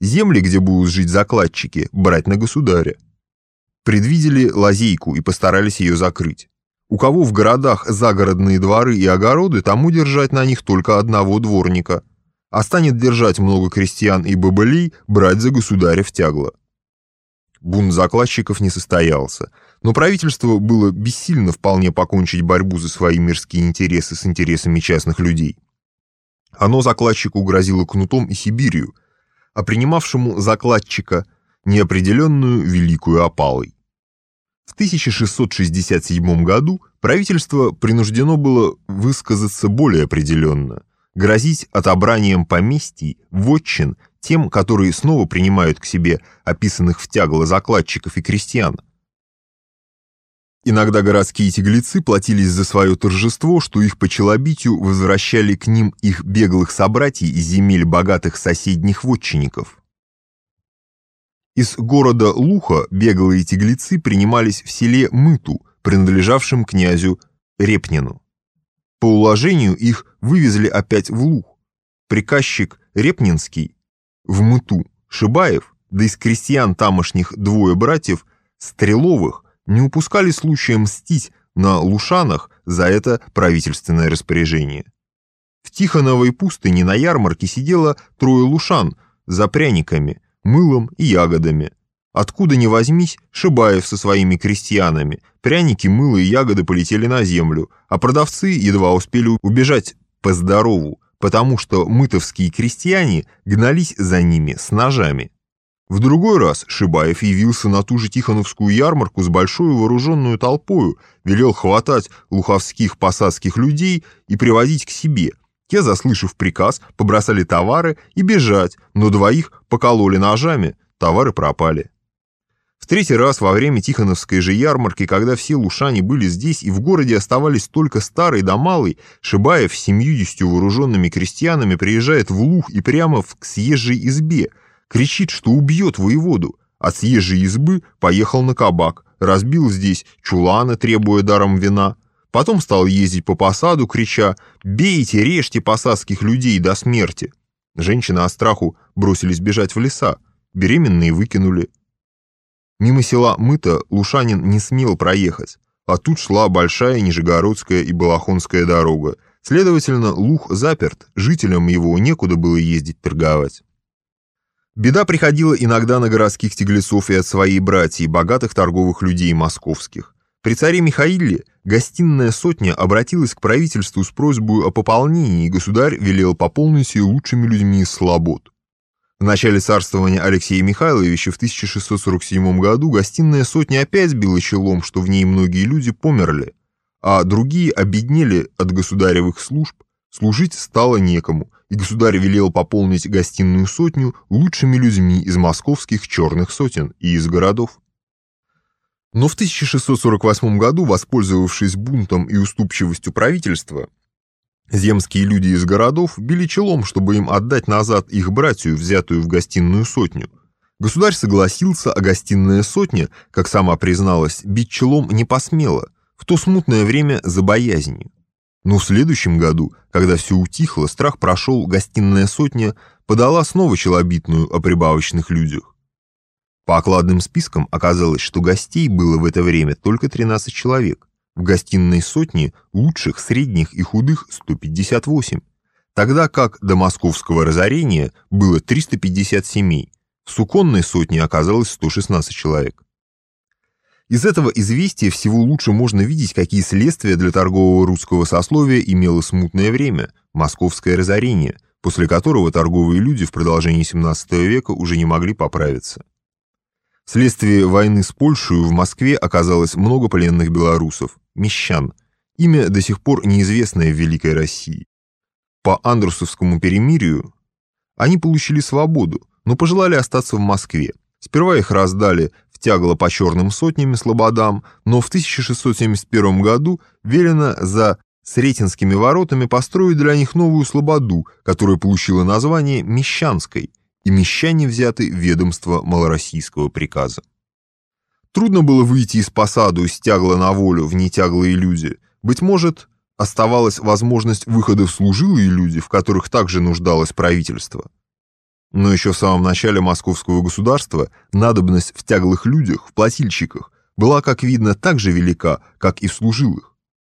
Земли, где будут жить закладчики, брать на государя. Предвидели лазейку и постарались ее закрыть. У кого в городах загородные дворы и огороды, тому держать на них только одного дворника, а станет держать много крестьян и бобылей, брать за государя в тягло. Бунт закладчиков не состоялся, но правительство было бессильно вполне покончить борьбу за свои мирские интересы с интересами частных людей. Оно закладчику грозило кнутом и Сибирью, а принимавшему закладчика неопределенную великую опалой. В 1667 году правительство принуждено было высказаться более определенно, грозить отобранием поместий, вотчин тем, которые снова принимают к себе описанных в тягло закладчиков и крестьян. Иногда городские тяглецы платились за свое торжество, что их по челобитию возвращали к ним их беглых собратьев из земель богатых соседних вотчинников. Из города Луха беглые тяглецы принимались в селе Мыту, принадлежавшем князю Репнину. По уложению их вывезли опять в Лух. Приказчик Репнинский в Мыту, Шибаев, да из крестьян тамошних двое братьев, Стреловых, не упускали случая мстить на Лушанах за это правительственное распоряжение. В Тихоновой пустыне на ярмарке сидело трое лушан за пряниками, мылом и ягодами. Откуда ни возьмись, Шибаев со своими крестьянами, пряники, мыло и ягоды полетели на землю, а продавцы едва успели убежать по здорову, потому что мытовские крестьяне гнались за ними с ножами. В другой раз Шибаев явился на ту же Тихоновскую ярмарку с большой вооруженную толпою, велел хватать луховских посадских людей и приводить к себе. Те, заслышав приказ, побросали товары и бежать, но двоих покололи ножами, товары пропали. В третий раз во время Тихоновской же ярмарки, когда все лушане были здесь и в городе оставались только старый да малый, Шибаев с семьюдесятью вооруженными крестьянами приезжает в Лух и прямо к съезжей избе, кричит, что убьет воеводу, а съезжей избы поехал на кабак, разбил здесь чуланы, требуя даром вина, потом стал ездить по посаду, крича «Бейте, режьте посадских людей до смерти!» Женщины от страху бросились бежать в леса, беременные выкинули. Мимо села Мыта Лушанин не смел проехать, а тут шла большая Нижегородская и Балахонская дорога. Следовательно, Лух заперт, жителям его некуда было ездить торговать. Беда приходила иногда на городских тяглецов и от своей братьи, богатых торговых людей московских. При царе Михаиле гостиная сотня обратилась к правительству с просьбой о пополнении, и государь велел пополнить ее лучшими людьми из слобод. В начале царствования Алексея Михайловича в 1647 году гостиная сотня опять била челом, что в ней многие люди померли, а другие обеднели от государевых служб, служить стало некому, и государь велел пополнить гостиную сотню лучшими людьми из московских черных сотен и из городов. Но в 1648 году, воспользовавшись бунтом и уступчивостью правительства, земские люди из городов били челом, чтобы им отдать назад их братью, взятую в гостиную сотню. Государь согласился, а гостиная сотня, как сама призналась, бить челом не посмела, в то смутное время за боязнью. Но в следующем году, когда все утихло, страх прошел, гостиная сотня подала снова челобитную о прибавочных людях. По окладным спискам оказалось, что гостей было в это время только 13 человек. В гостиной сотне лучших, средних и худых 158, тогда как до московского разорения было 350 семей. В суконной сотне оказалось 116 человек. Из этого известия всего лучше можно видеть, какие следствия для торгового русского сословия имело смутное время, московское разорение, после которого торговые люди в продолжении 17 века уже не могли поправиться. Вследствие войны с Польшей в Москве оказалось много пленных белорусов, мещан, имя до сих пор неизвестное в Великой России. По Андрусовскому перемирию они получили свободу, но пожелали остаться в Москве. Сперва их раздали тягло по черным сотнями слободам, но в 1671 году велено за Сретенскими воротами построить для них новую слободу, которая получила название Мещанской, и мещане взяты ведомство малороссийского приказа. Трудно было выйти из посаду из тягла на волю в нетяглые люди. Быть может, оставалась возможность выхода в служилые люди, в которых также нуждалось правительство. Но еще в самом начале московского государства надобность в тяглых людях, в плательщиках, была, как видно, так же велика, как и в служилых.